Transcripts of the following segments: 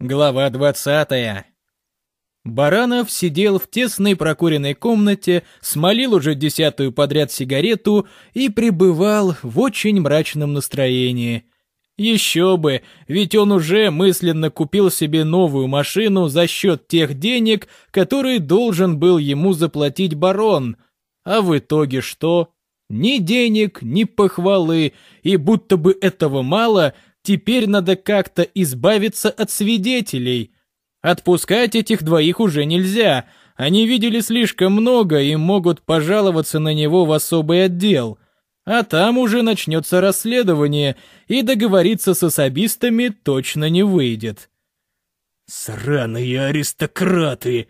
Глава 20. Баранов сидел в тесной прокуренной комнате, смолил уже десятую подряд сигарету и пребывал в очень мрачном настроении. Еще бы, ведь он уже мысленно купил себе новую машину за счет тех денег, которые должен был ему заплатить барон. А в итоге что? Ни денег, ни похвалы, и будто бы этого мало – Теперь надо как-то избавиться от свидетелей. Отпускать этих двоих уже нельзя. Они видели слишком много и могут пожаловаться на него в особый отдел. А там уже начнется расследование, и договориться с особистами точно не выйдет. «Сраные аристократы!»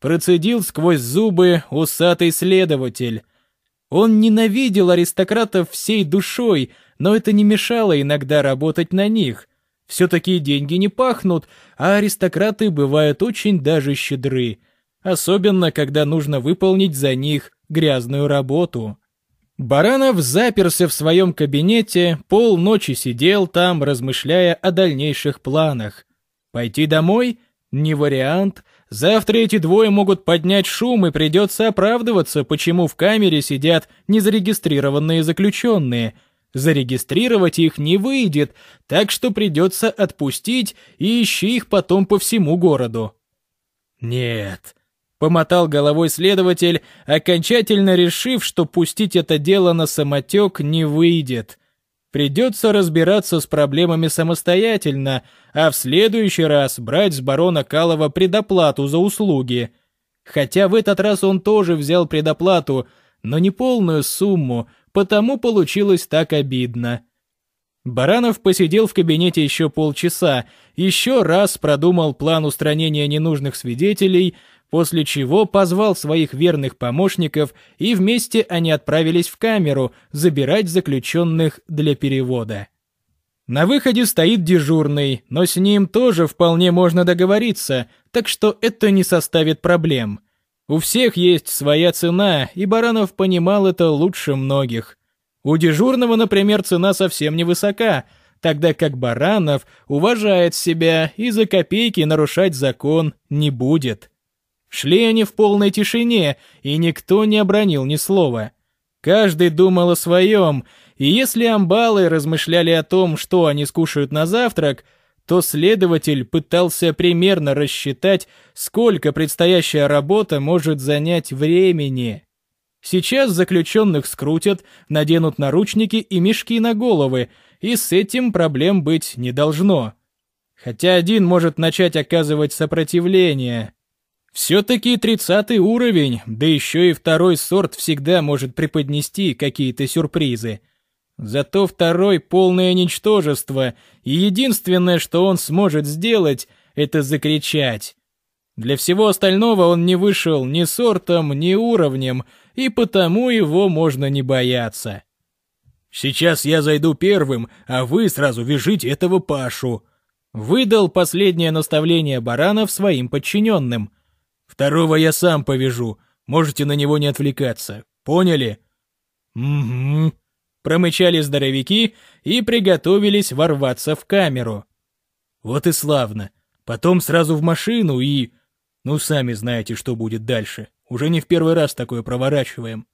Процедил сквозь зубы усатый следователь. Он ненавидел аристократов всей душой, но это не мешало иногда работать на них. Все-таки деньги не пахнут, а аристократы бывают очень даже щедры. Особенно, когда нужно выполнить за них грязную работу. Баранов заперся в своем кабинете, полночи сидел там, размышляя о дальнейших планах. Пойти домой? Не вариант. Завтра эти двое могут поднять шум и придется оправдываться, почему в камере сидят незарегистрированные заключенные – Зарегистрировать их не выйдет, так что придется отпустить и ищи их потом по всему городу. Нет, помотал головой следователь, окончательно решив, что пустить это дело на самотек не выйдет. Придется разбираться с проблемами самостоятельно, а в следующий раз брать с барона Калова предоплату за услуги. Хотя в этот раз он тоже взял предоплату, но не полную сумму, потому получилось так обидно. Баранов посидел в кабинете еще полчаса, еще раз продумал план устранения ненужных свидетелей, после чего позвал своих верных помощников, и вместе они отправились в камеру забирать заключенных для перевода. На выходе стоит дежурный, но с ним тоже вполне можно договориться, так что это не составит проблем. У всех есть своя цена, и Баранов понимал это лучше многих. У дежурного, например, цена совсем невысока, тогда как Баранов уважает себя и за копейки нарушать закон не будет. Шли они в полной тишине, и никто не обронил ни слова. Каждый думал о своем, и если амбалы размышляли о том, что они скушают на завтрак – то следователь пытался примерно рассчитать, сколько предстоящая работа может занять времени. Сейчас заключенных скрутят, наденут наручники и мешки на головы, и с этим проблем быть не должно. Хотя один может начать оказывать сопротивление. Все-таки тридцатый уровень, да еще и второй сорт всегда может преподнести какие-то сюрпризы. Зато второй полное ничтожество, и единственное, что он сможет сделать, это закричать. Для всего остального он не вышел ни сортом, ни уровнем, и потому его можно не бояться. «Сейчас я зайду первым, а вы сразу вяжите этого Пашу», — выдал последнее наставление Баранов своим подчиненным. «Второго я сам повяжу, можете на него не отвлекаться, поняли?» «Угу», Промычали здоровяки и приготовились ворваться в камеру. Вот и славно. Потом сразу в машину и... Ну, сами знаете, что будет дальше. Уже не в первый раз такое проворачиваем.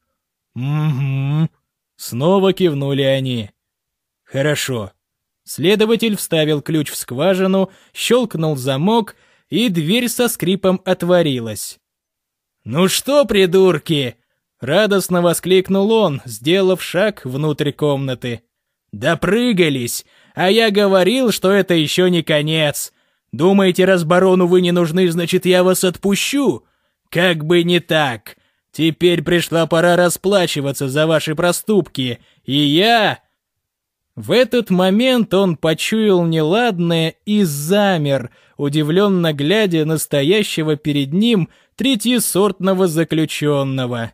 Угу. Снова кивнули они. Хорошо. Следователь вставил ключ в скважину, щелкнул замок, и дверь со скрипом отворилась. «Ну что, придурки, Радостно воскликнул он, сделав шаг внутрь комнаты. «Допрыгались! А я говорил, что это еще не конец! Думаете, раз барону вы не нужны, значит, я вас отпущу? Как бы не так! Теперь пришла пора расплачиваться за ваши проступки, и я...» В этот момент он почуял неладное и замер, удивленно глядя на стоящего перед ним третьесортного заключенного.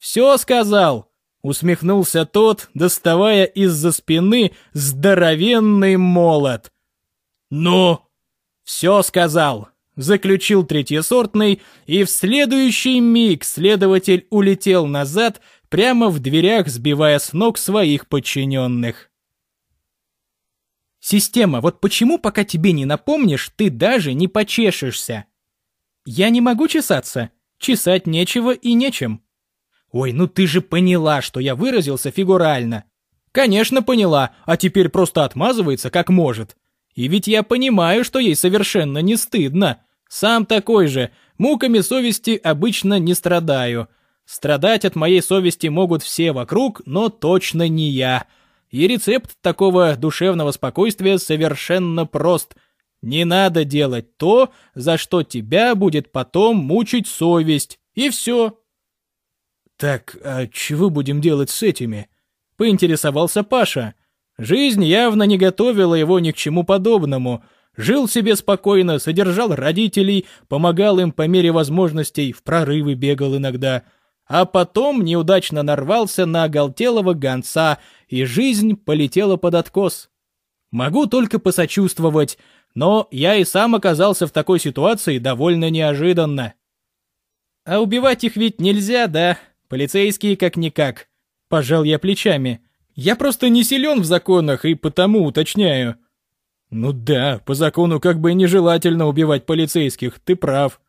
«Все сказал!» — усмехнулся тот, доставая из-за спины здоровенный молот. «Ну?» «Все сказал!» — заключил третьесортный, и в следующий миг следователь улетел назад, прямо в дверях, сбивая с ног своих подчиненных. Система, вот почему, пока тебе не напомнишь, ты даже не почешешься? Я не могу чесаться. Чесать нечего и нечем. Ой, ну ты же поняла, что я выразился фигурально. Конечно, поняла, а теперь просто отмазывается как может. И ведь я понимаю, что ей совершенно не стыдно. Сам такой же, муками совести обычно не страдаю. Страдать от моей совести могут все вокруг, но точно не я. И рецепт такого душевного спокойствия совершенно прост. Не надо делать то, за что тебя будет потом мучить совесть. И все. Так, а чего будем делать с этими? Поинтересовался Паша. Жизнь явно не готовила его ни к чему подобному. Жил себе спокойно, содержал родителей, помогал им по мере возможностей, в прорывы бегал иногда. А потом неудачно нарвался на оголтелого гонца, и жизнь полетела под откос. Могу только посочувствовать, но я и сам оказался в такой ситуации довольно неожиданно. А убивать их ведь нельзя, да? Полицейские как-никак. Пожал я плечами. Я просто не силен в законах и потому уточняю. Ну да, по закону как бы нежелательно убивать полицейских, ты прав.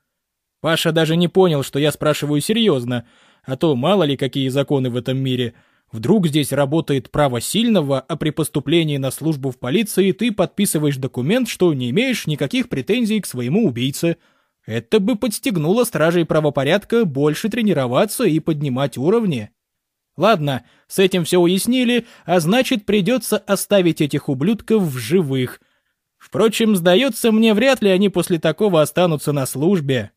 Паша даже не понял, что я спрашиваю серьезно, а то мало ли какие законы в этом мире. Вдруг здесь работает право сильного, а при поступлении на службу в полиции ты подписываешь документ, что не имеешь никаких претензий к своему убийце. Это бы подстегнуло стражей правопорядка больше тренироваться и поднимать уровни. Ладно, с этим все уяснили, а значит придется оставить этих ублюдков в живых. Впрочем, сдается мне, вряд ли они после такого останутся на службе.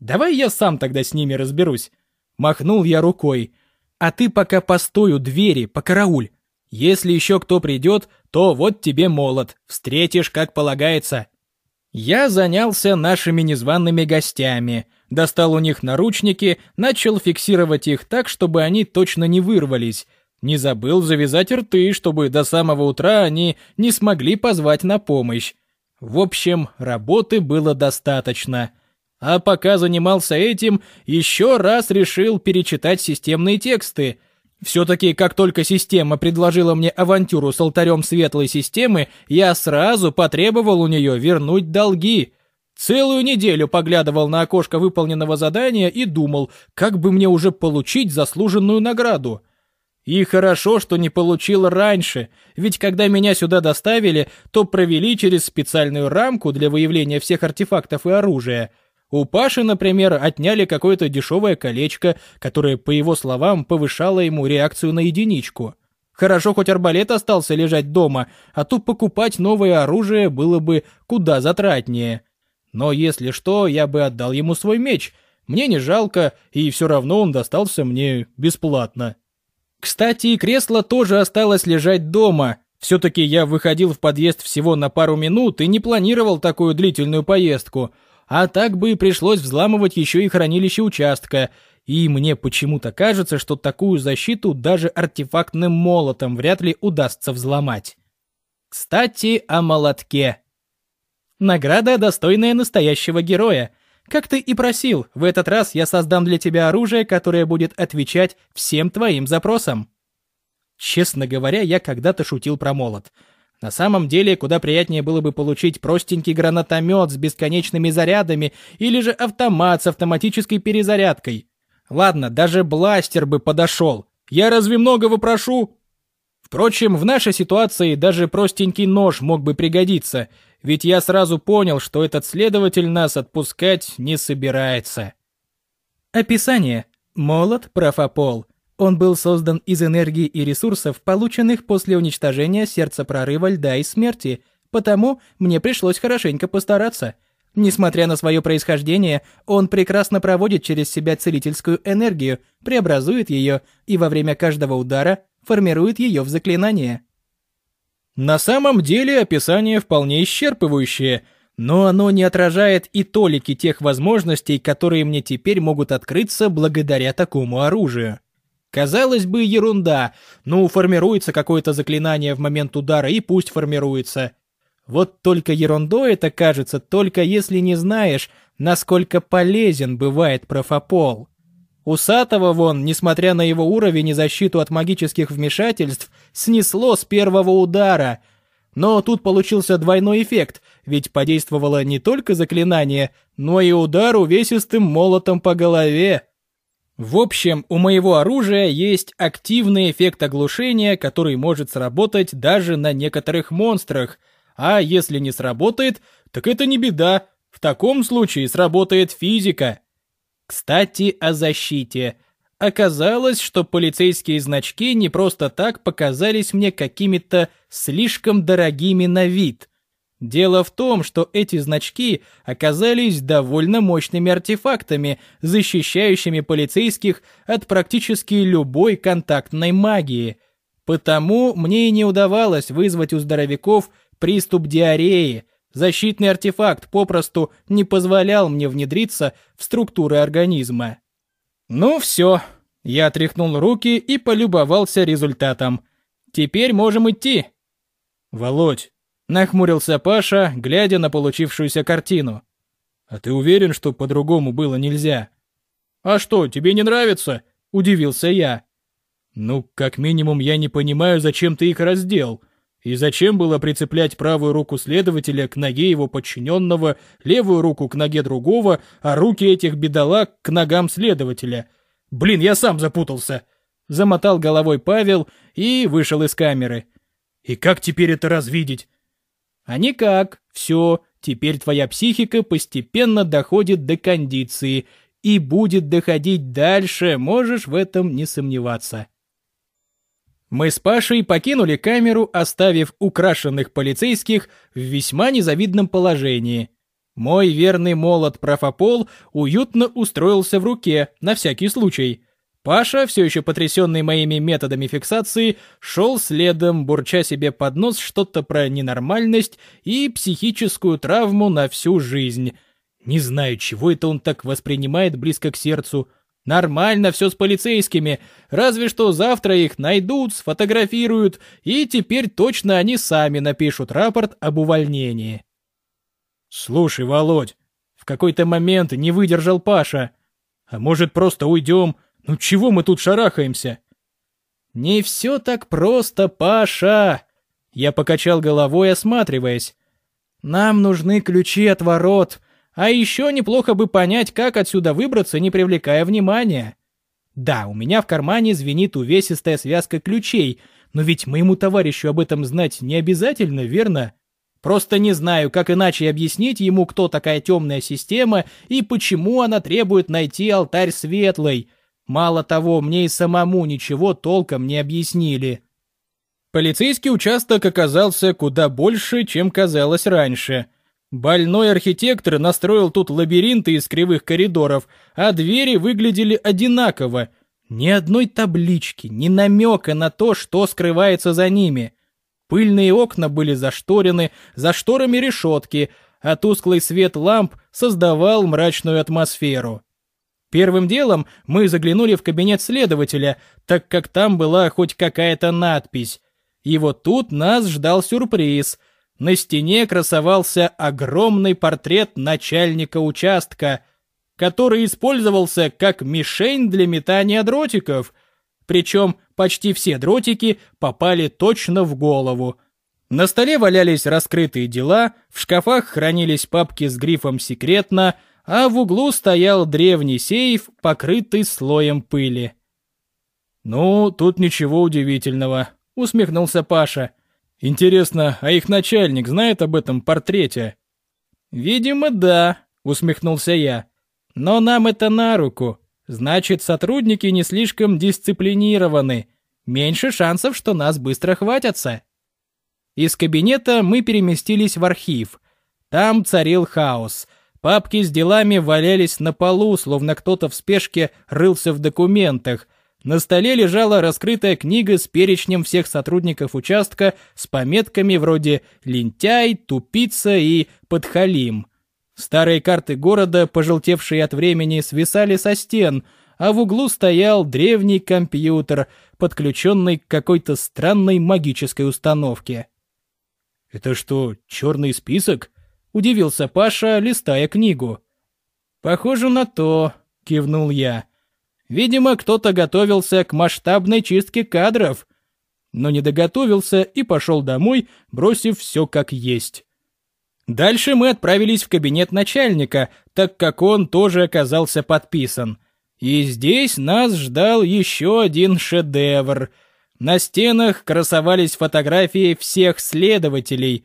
Давай я сам тогда с ними разберусь. Махнул я рукой. А ты пока постой у двери, покарауль. Если еще кто придет, то вот тебе молот, встретишь, как полагается. Я занялся нашими незваными гостями, достал у них наручники, начал фиксировать их так, чтобы они точно не вырвались. Не забыл завязать рты, чтобы до самого утра они не смогли позвать на помощь. В общем, работы было достаточно. А пока занимался этим, еще раз решил перечитать системные тексты — все-таки, как только система предложила мне авантюру с алтарем светлой системы, я сразу потребовал у нее вернуть долги. Целую неделю поглядывал на окошко выполненного задания и думал, как бы мне уже получить заслуженную награду. И хорошо, что не получил раньше, ведь когда меня сюда доставили, то провели через специальную рамку для выявления всех артефактов и оружия — у Паши, например, отняли какое-то дешевое колечко, которое, по его словам, повышало ему реакцию на единичку. Хорошо, хоть арбалет остался лежать дома, а то покупать новое оружие было бы куда затратнее. Но если что, я бы отдал ему свой меч. Мне не жалко, и все равно он достался мне бесплатно. Кстати, кресло тоже осталось лежать дома. Все-таки я выходил в подъезд всего на пару минут и не планировал такую длительную поездку — а так бы и пришлось взламывать еще и хранилище участка, и мне почему-то кажется, что такую защиту даже артефактным молотом вряд ли удастся взломать. Кстати, о молотке. Награда, достойная настоящего героя. Как ты и просил, в этот раз я создам для тебя оружие, которое будет отвечать всем твоим запросам. Честно говоря, я когда-то шутил про молот — на самом деле, куда приятнее было бы получить простенький гранатомет с бесконечными зарядами или же автомат с автоматической перезарядкой. Ладно, даже бластер бы подошел. Я разве многого прошу? Впрочем, в нашей ситуации даже простенький нож мог бы пригодиться, ведь я сразу понял, что этот следователь нас отпускать не собирается. Описание. Молот, профопол. Он был создан из энергии и ресурсов, полученных после уничтожения сердца прорыва льда и смерти, потому мне пришлось хорошенько постараться. Несмотря на свое происхождение, он прекрасно проводит через себя целительскую энергию, преобразует ее и во время каждого удара формирует ее в заклинание. На самом деле описание вполне исчерпывающее, но оно не отражает и толики тех возможностей, которые мне теперь могут открыться благодаря такому оружию. Казалось бы, ерунда. Ну, формируется какое-то заклинание в момент удара, и пусть формируется. Вот только ерундой это кажется, только если не знаешь, насколько полезен бывает профопол. Усатого вон, несмотря на его уровень и защиту от магических вмешательств, снесло с первого удара. Но тут получился двойной эффект, ведь подействовало не только заклинание, но и удар увесистым молотом по голове. В общем, у моего оружия есть активный эффект оглушения, который может сработать даже на некоторых монстрах. А если не сработает, так это не беда. В таком случае сработает физика. Кстати, о защите. Оказалось, что полицейские значки не просто так показались мне какими-то слишком дорогими на вид – Дело в том, что эти значки оказались довольно мощными артефактами, защищающими полицейских от практически любой контактной магии. Потому мне и не удавалось вызвать у здоровяков приступ диареи. Защитный артефакт попросту не позволял мне внедриться в структуры организма. Ну все, я тряхнул руки и полюбовался результатом. Теперь можем идти. Володь, Нахмурился Паша, глядя на получившуюся картину. «А ты уверен, что по-другому было нельзя?» «А что, тебе не нравится?» – удивился я. «Ну, как минимум, я не понимаю, зачем ты их раздел. И зачем было прицеплять правую руку следователя к ноге его подчиненного, левую руку к ноге другого, а руки этих бедолаг к ногам следователя? Блин, я сам запутался!» Замотал головой Павел и вышел из камеры. «И как теперь это развидеть? А никак, все, теперь твоя психика постепенно доходит до кондиции и будет доходить дальше, можешь в этом не сомневаться. Мы с Пашей покинули камеру, оставив украшенных полицейских в весьма незавидном положении. Мой верный молот профопол уютно устроился в руке, на всякий случай. Паша, все еще потрясенный моими методами фиксации, шел следом, бурча себе под нос что-то про ненормальность и психическую травму на всю жизнь. Не знаю, чего это он так воспринимает близко к сердцу. Нормально все с полицейскими, разве что завтра их найдут, сфотографируют, и теперь точно они сами напишут рапорт об увольнении. «Слушай, Володь, в какой-то момент не выдержал Паша. А может, просто уйдем?» Ну чего мы тут шарахаемся? Не все так просто, Паша. Я покачал головой, осматриваясь. Нам нужны ключи от ворот, а еще неплохо бы понять, как отсюда выбраться, не привлекая внимания. Да, у меня в кармане звенит увесистая связка ключей, но ведь моему товарищу об этом знать не обязательно, верно? Просто не знаю, как иначе объяснить ему, кто такая темная система и почему она требует найти алтарь светлый. Мало того, мне и самому ничего толком не объяснили. Полицейский участок оказался куда больше, чем казалось раньше. Больной архитектор настроил тут лабиринты из кривых коридоров, а двери выглядели одинаково. Ни одной таблички, ни намека на то, что скрывается за ними. Пыльные окна были зашторены, за шторами решетки, а тусклый свет ламп создавал мрачную атмосферу. Первым делом мы заглянули в кабинет следователя, так как там была хоть какая-то надпись. И вот тут нас ждал сюрприз. На стене красовался огромный портрет начальника участка, который использовался как мишень для метания дротиков. Причем почти все дротики попали точно в голову. На столе валялись раскрытые дела, в шкафах хранились папки с грифом «Секретно», а в углу стоял древний сейф, покрытый слоем пыли. «Ну, тут ничего удивительного», — усмехнулся Паша. «Интересно, а их начальник знает об этом портрете?» «Видимо, да», — усмехнулся я. «Но нам это на руку. Значит, сотрудники не слишком дисциплинированы. Меньше шансов, что нас быстро хватятся». Из кабинета мы переместились в архив. Там царил хаос — Папки с делами валялись на полу, словно кто-то в спешке рылся в документах. На столе лежала раскрытая книга с перечнем всех сотрудников участка с пометками вроде «лентяй», «тупица» и «подхалим». Старые карты города, пожелтевшие от времени, свисали со стен, а в углу стоял древний компьютер, подключенный к какой-то странной магической установке. «Это что, черный список?» Удивился Паша, листая книгу. «Похоже на то», — кивнул я. «Видимо, кто-то готовился к масштабной чистке кадров». но не доготовился и пошел домой, бросив все как есть. Дальше мы отправились в кабинет начальника, так как он тоже оказался подписан. И здесь нас ждал еще один шедевр. На стенах красовались фотографии всех следователей,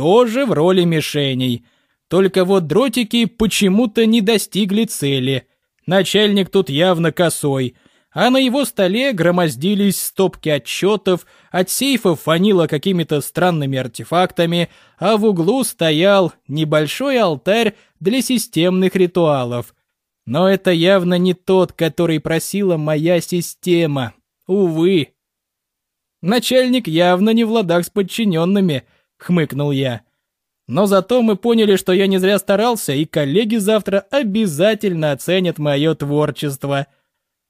тоже в роли мишеней. Только вот дротики почему-то не достигли цели. Начальник тут явно косой — а на его столе громоздились стопки отчетов, от сейфов фанило какими-то странными артефактами, а в углу стоял небольшой алтарь для системных ритуалов. Но это явно не тот, который просила моя система. Увы. Начальник явно не в ладах с подчиненными, хмыкнул я. Но зато мы поняли, что я не зря старался, и коллеги завтра обязательно оценят мое творчество.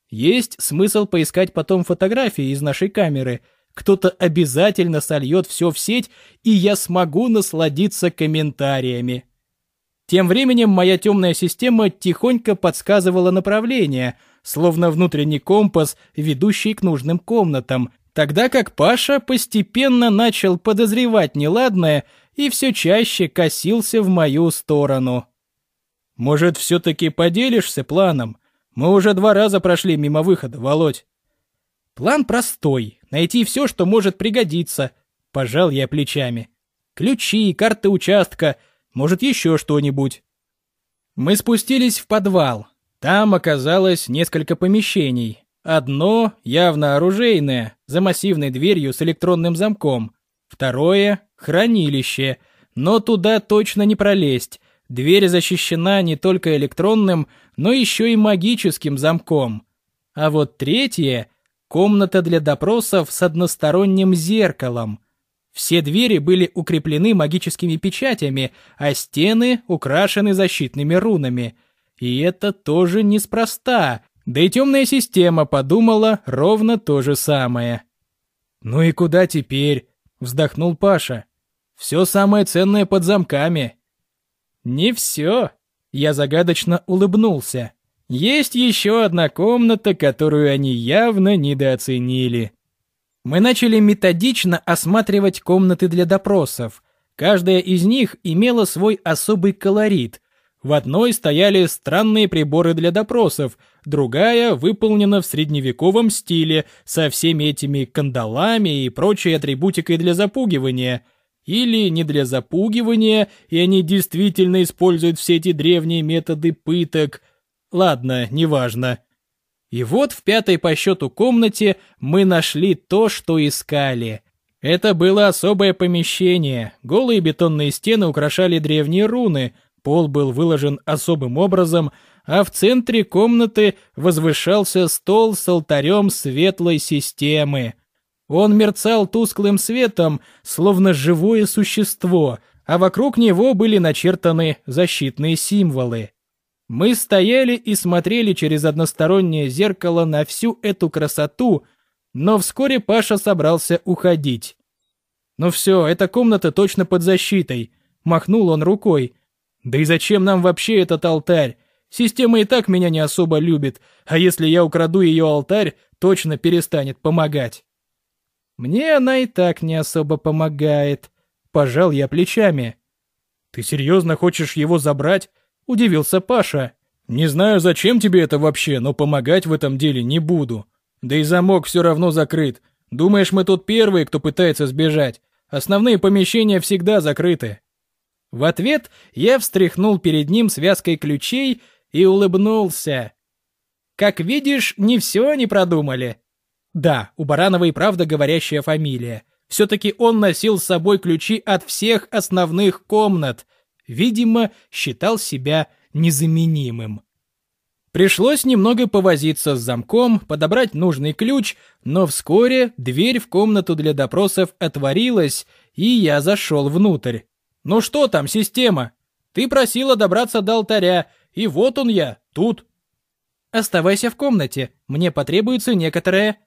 Есть смысл поискать потом фотографии из нашей камеры. Кто-то обязательно сольет все в сеть, и я смогу насладиться комментариями. Тем временем моя темная система тихонько подсказывала направление, словно внутренний компас, ведущий к нужным комнатам, тогда как Паша постепенно начал подозревать неладное и все чаще косился в мою сторону. «Может, все-таки поделишься планом?» Мы уже два раза прошли мимо выхода, Володь. План простой. Найти все, что может пригодиться. Пожал я плечами. Ключи, карты участка, может еще что-нибудь. Мы спустились в подвал. Там оказалось несколько помещений. Одно явно оружейное, за массивной дверью с электронным замком. Второе — хранилище, но туда точно не пролезть. Дверь защищена не только электронным, но еще и магическим замком. А вот третье — комната для допросов с односторонним зеркалом. Все двери были укреплены магическими печатями, а стены украшены защитными рунами. И это тоже неспроста, да и темная система подумала ровно то же самое. «Ну и куда теперь?» — вздохнул Паша. «Все самое ценное под замками». «Не все», — я загадочно улыбнулся. «Есть еще одна комната, которую они явно недооценили». Мы начали методично осматривать комнаты для допросов. Каждая из них имела свой особый колорит. В одной стояли странные приборы для допросов, другая выполнена в средневековом стиле со всеми этими кандалами и прочей атрибутикой для запугивания — или не для запугивания, и они действительно используют все эти древние методы пыток. Ладно, неважно. И вот в пятой по счету комнате мы нашли то, что искали. Это было особое помещение. Голые бетонные стены украшали древние руны, пол был выложен особым образом, а в центре комнаты возвышался стол с алтарем светлой системы. Он мерцал тусклым светом, словно живое существо, а вокруг него были начертаны защитные символы. Мы стояли и смотрели через одностороннее зеркало на всю эту красоту, но вскоре Паша собрался уходить. «Ну все, эта комната точно под защитой», — махнул он рукой. «Да и зачем нам вообще этот алтарь? Система и так меня не особо любит, а если я украду ее алтарь, точно перестанет помогать». Мне она и так не особо помогает. Пожал я плечами. Ты серьезно хочешь его забрать? Удивился Паша. Не знаю, зачем тебе это вообще, но помогать в этом деле не буду. Да и замок все равно закрыт. Думаешь, мы тут первые, кто пытается сбежать? Основные помещения всегда закрыты. В ответ я встряхнул перед ним связкой ключей и улыбнулся. Как видишь, не все они продумали. Да, у Баранова и правда говорящая фамилия. Все-таки он носил с собой ключи от всех основных комнат. Видимо, считал себя незаменимым. Пришлось немного повозиться с замком, подобрать нужный ключ, но вскоре дверь в комнату для допросов отворилась, и я зашел внутрь. «Ну что там, система? Ты просила добраться до алтаря, и вот он я, тут». «Оставайся в комнате, мне потребуется некоторое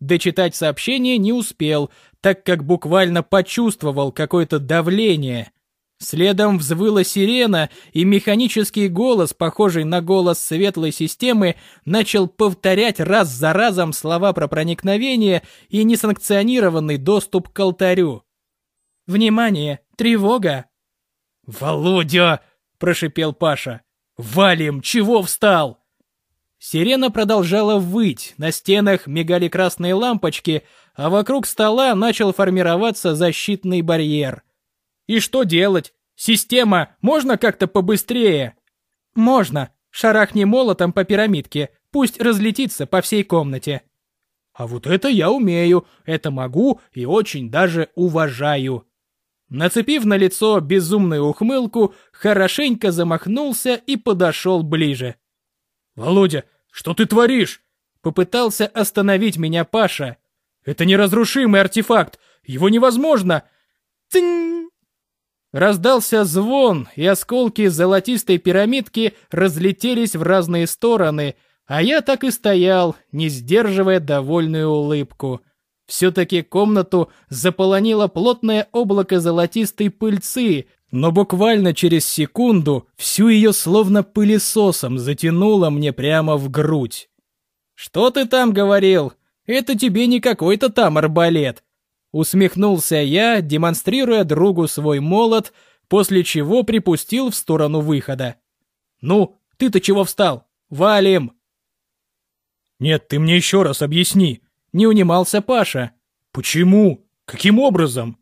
Дочитать сообщение не успел, так как буквально почувствовал какое-то давление. Следом взвыла сирена, и механический голос, похожий на голос светлой системы, начал повторять раз за разом слова про проникновение и несанкционированный доступ к алтарю. «Внимание! Тревога!» «Володя!» – прошипел Паша. «Валим! Чего встал?» Сирена продолжала выть, на стенах мигали красные лампочки, а вокруг стола начал формироваться защитный барьер. «И что делать? Система, можно как-то побыстрее?» «Можно. Шарахни молотом по пирамидке, пусть разлетится по всей комнате». «А вот это я умею, это могу и очень даже уважаю». Нацепив на лицо безумную ухмылку, хорошенько замахнулся и подошел ближе. «Володя, что ты творишь?» Попытался остановить меня Паша. «Это неразрушимый артефакт! Его невозможно!» Цинь! Раздался звон, и осколки золотистой пирамидки разлетелись в разные стороны, а я так и стоял, не сдерживая довольную улыбку. Все-таки комнату заполонило плотное облако золотистой пыльцы, но буквально через секунду всю ее словно пылесосом затянуло мне прямо в грудь. «Что ты там говорил? Это тебе не какой-то там арбалет!» Усмехнулся я, демонстрируя другу свой молот, после чего припустил в сторону выхода. «Ну, ты-то чего встал? Валим!» «Нет, ты мне еще раз объясни!» — не унимался Паша. «Почему? Каким образом?»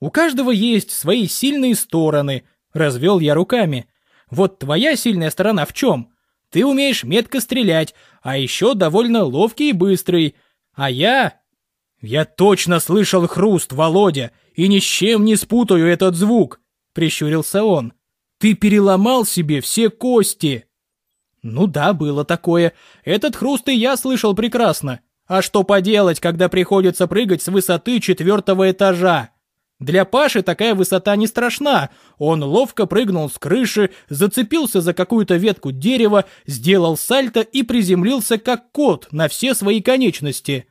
У каждого есть свои сильные стороны, развел я руками. Вот твоя сильная сторона в чем? Ты умеешь метко стрелять, а еще довольно ловкий и быстрый. А я... Я точно слышал хруст, Володя, и ни с чем не спутаю этот звук, прищурился он. Ты переломал себе все кости. Ну да, было такое. Этот хруст и я слышал прекрасно. А что поделать, когда приходится прыгать с высоты четвертого этажа? Для Паши такая высота не страшна. Он ловко прыгнул с крыши, зацепился за какую-то ветку дерева, сделал сальто и приземлился как кот на все свои конечности.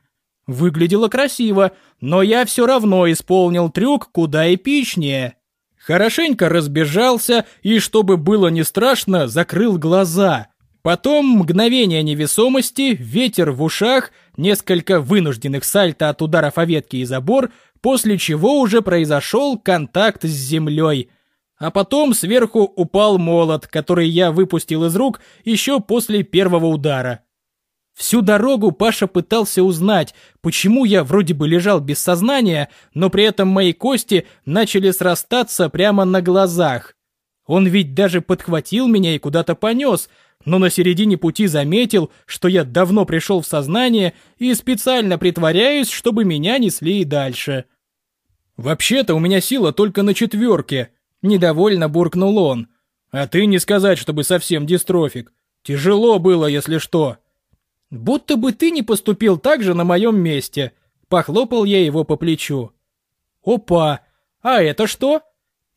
Выглядело красиво, но я все равно исполнил трюк куда эпичнее. Хорошенько разбежался и, чтобы было не страшно, закрыл глаза. Потом мгновение невесомости, ветер в ушах, несколько вынужденных сальто от ударов о ветки и забор — после чего уже произошел контакт с землей. А потом сверху упал молот, который я выпустил из рук еще после первого удара. Всю дорогу Паша пытался узнать, почему я вроде бы лежал без сознания, но при этом мои кости начали срастаться прямо на глазах. Он ведь даже подхватил меня и куда-то понес, но на середине пути заметил, что я давно пришел в сознание и специально притворяюсь, чтобы меня несли и дальше. «Вообще-то у меня сила только на четверке», — недовольно буркнул он. «А ты не сказать, чтобы совсем дистрофик. Тяжело было, если что». «Будто бы ты не поступил так же на моем месте», — похлопал я его по плечу. «Опа! А это что?»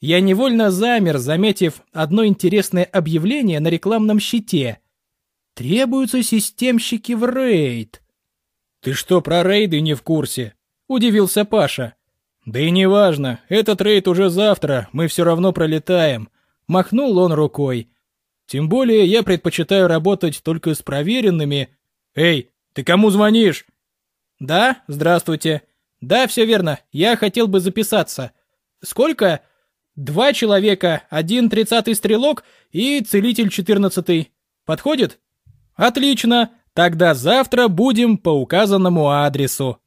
Я невольно замер, заметив одно интересное объявление на рекламном щите. «Требуются системщики в рейд». «Ты что, про рейды не в курсе?» — удивился Паша. «Да и неважно, этот рейд уже завтра, мы все равно пролетаем», — махнул он рукой. «Тем более я предпочитаю работать только с проверенными...» «Эй, ты кому звонишь?» «Да, здравствуйте. Да, все верно, я хотел бы записаться. Сколько?» «Два человека, один тридцатый стрелок и целитель четырнадцатый. Подходит?» «Отлично, тогда завтра будем по указанному адресу».